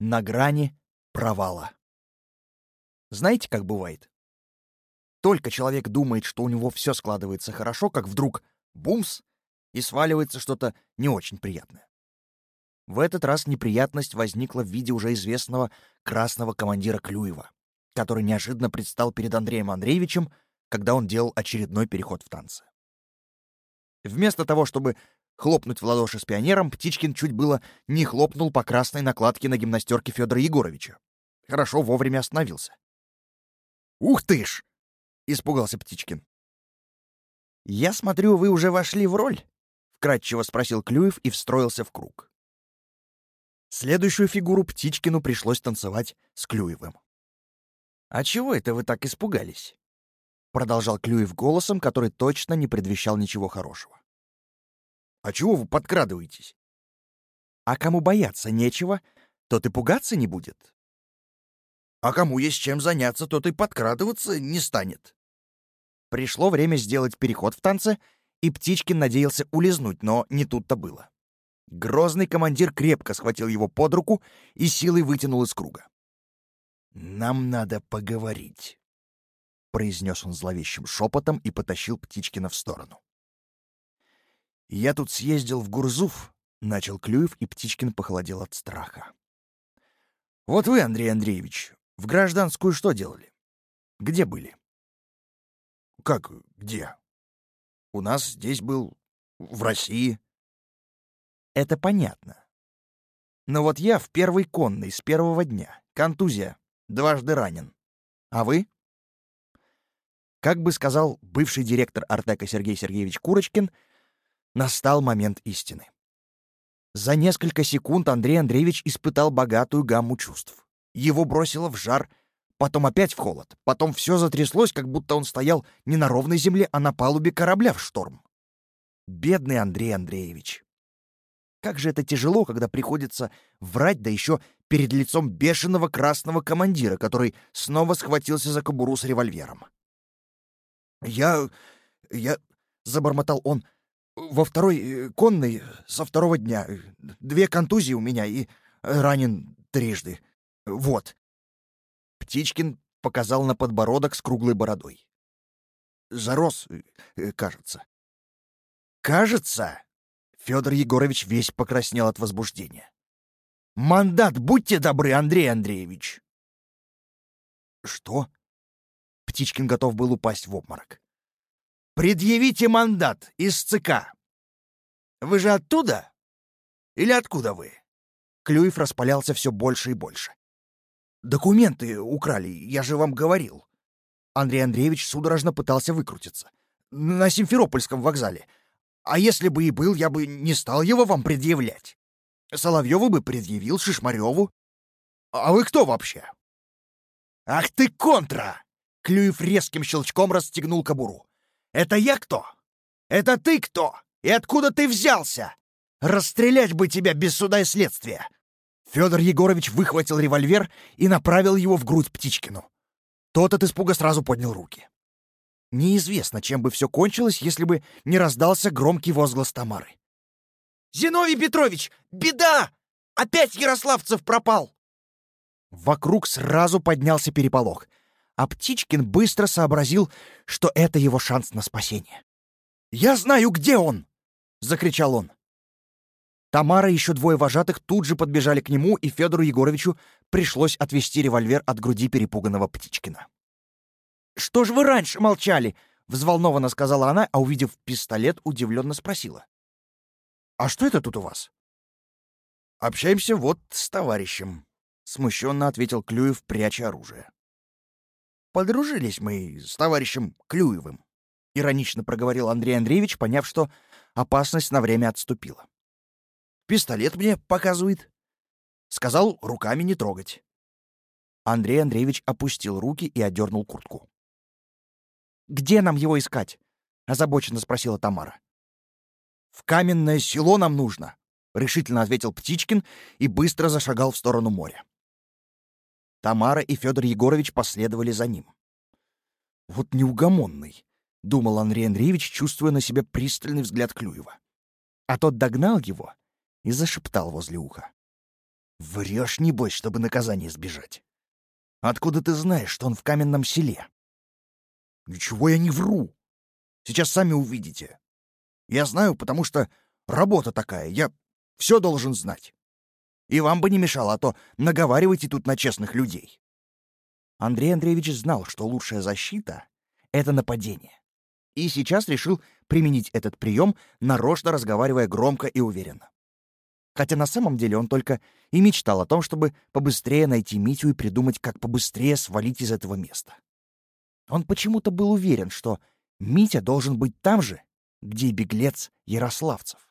на грани провала. Знаете, как бывает? Только человек думает, что у него все складывается хорошо, как вдруг бумс, и сваливается что-то не очень приятное. В этот раз неприятность возникла в виде уже известного красного командира Клюева, который неожиданно предстал перед Андреем Андреевичем, когда он делал очередной переход в танцы. Вместо того, чтобы хлопнуть в ладоши с пионером, Птичкин чуть было не хлопнул по красной накладке на гимнастерке Федора Егоровича. Хорошо вовремя остановился. «Ух ты ж!» — испугался Птичкин. «Я смотрю, вы уже вошли в роль?» — вкратчиво спросил Клюев и встроился в круг. Следующую фигуру Птичкину пришлось танцевать с Клюевым. «А чего это вы так испугались?» — продолжал Клюев голосом, который точно не предвещал ничего хорошего. «А чего вы подкрадываетесь?» «А кому бояться нечего, тот и пугаться не будет». «А кому есть чем заняться, тот и подкрадываться не станет». Пришло время сделать переход в танце, и Птичкин надеялся улизнуть, но не тут-то было. Грозный командир крепко схватил его под руку и силой вытянул из круга. «Нам надо поговорить». — произнес он зловещим шепотом и потащил Птичкина в сторону. «Я тут съездил в Гурзуф», — начал Клюев, и Птичкин похолодел от страха. «Вот вы, Андрей Андреевич, в гражданскую что делали? Где были?» «Как где?» «У нас здесь был... в России». «Это понятно. Но вот я в первой конной с первого дня. Контузия. Дважды ранен. А вы?» Как бы сказал бывший директор Артека Сергей Сергеевич Курочкин, настал момент истины. За несколько секунд Андрей Андреевич испытал богатую гамму чувств. Его бросило в жар, потом опять в холод, потом все затряслось, как будто он стоял не на ровной земле, а на палубе корабля в шторм. Бедный Андрей Андреевич. Как же это тяжело, когда приходится врать, да еще перед лицом бешеного красного командира, который снова схватился за кобуру с револьвером. «Я... я...» — забормотал он. «Во второй э, конной со второго дня. Две контузии у меня и ранен трижды. Вот». Птичкин показал на подбородок с круглой бородой. «Зарос, э, кажется». «Кажется?» Федор Егорович весь покраснел от возбуждения. «Мандат, будьте добры, Андрей Андреевич!» «Что?» Птичкин готов был упасть в обморок. «Предъявите мандат из ЦК. Вы же оттуда? Или откуда вы?» Клюев распалялся все больше и больше. «Документы украли, я же вам говорил». Андрей Андреевич судорожно пытался выкрутиться. «На Симферопольском вокзале. А если бы и был, я бы не стал его вам предъявлять. Соловьеву бы предъявил, Шишмареву. А вы кто вообще?» «Ах ты контра!» Клюев резким щелчком расстегнул кобуру. «Это я кто? Это ты кто? И откуда ты взялся? Расстрелять бы тебя без суда и следствия!» Федор Егорович выхватил револьвер и направил его в грудь Птичкину. Тот от испуга сразу поднял руки. Неизвестно, чем бы все кончилось, если бы не раздался громкий возглас Тамары. «Зиновий Петрович! Беда! Опять Ярославцев пропал!» Вокруг сразу поднялся переполох — а Птичкин быстро сообразил, что это его шанс на спасение. «Я знаю, где он!» — закричал он. Тамара и еще двое вожатых тут же подбежали к нему, и Федору Егоровичу пришлось отвести револьвер от груди перепуганного Птичкина. «Что ж вы раньше молчали?» — взволнованно сказала она, а, увидев пистолет, удивленно спросила. «А что это тут у вас?» «Общаемся вот с товарищем», — смущенно ответил Клюев, пряча оружие. Подружились мы с товарищем Клюевым, — иронично проговорил Андрей Андреевич, поняв, что опасность на время отступила. Пистолет мне показывает. Сказал руками не трогать. Андрей Андреевич опустил руки и одернул куртку. «Где нам его искать?» — озабоченно спросила Тамара. «В каменное село нам нужно», — решительно ответил Птичкин и быстро зашагал в сторону моря. Тамара и Федор Егорович последовали за ним. «Вот неугомонный», — думал Андрей Андреевич, чувствуя на себе пристальный взгляд Клюева. А тот догнал его и зашептал возле уха. Врешь, небось, чтобы наказание избежать. Откуда ты знаешь, что он в каменном селе? Ничего я не вру. Сейчас сами увидите. Я знаю, потому что работа такая. Я все должен знать. И вам бы не мешало, а то наговаривайте тут на честных людей. Андрей Андреевич знал, что лучшая защита — это нападение. И сейчас решил применить этот прием, нарочно разговаривая громко и уверенно. Хотя на самом деле он только и мечтал о том, чтобы побыстрее найти Митю и придумать, как побыстрее свалить из этого места. Он почему-то был уверен, что Митя должен быть там же, где беглец Ярославцев.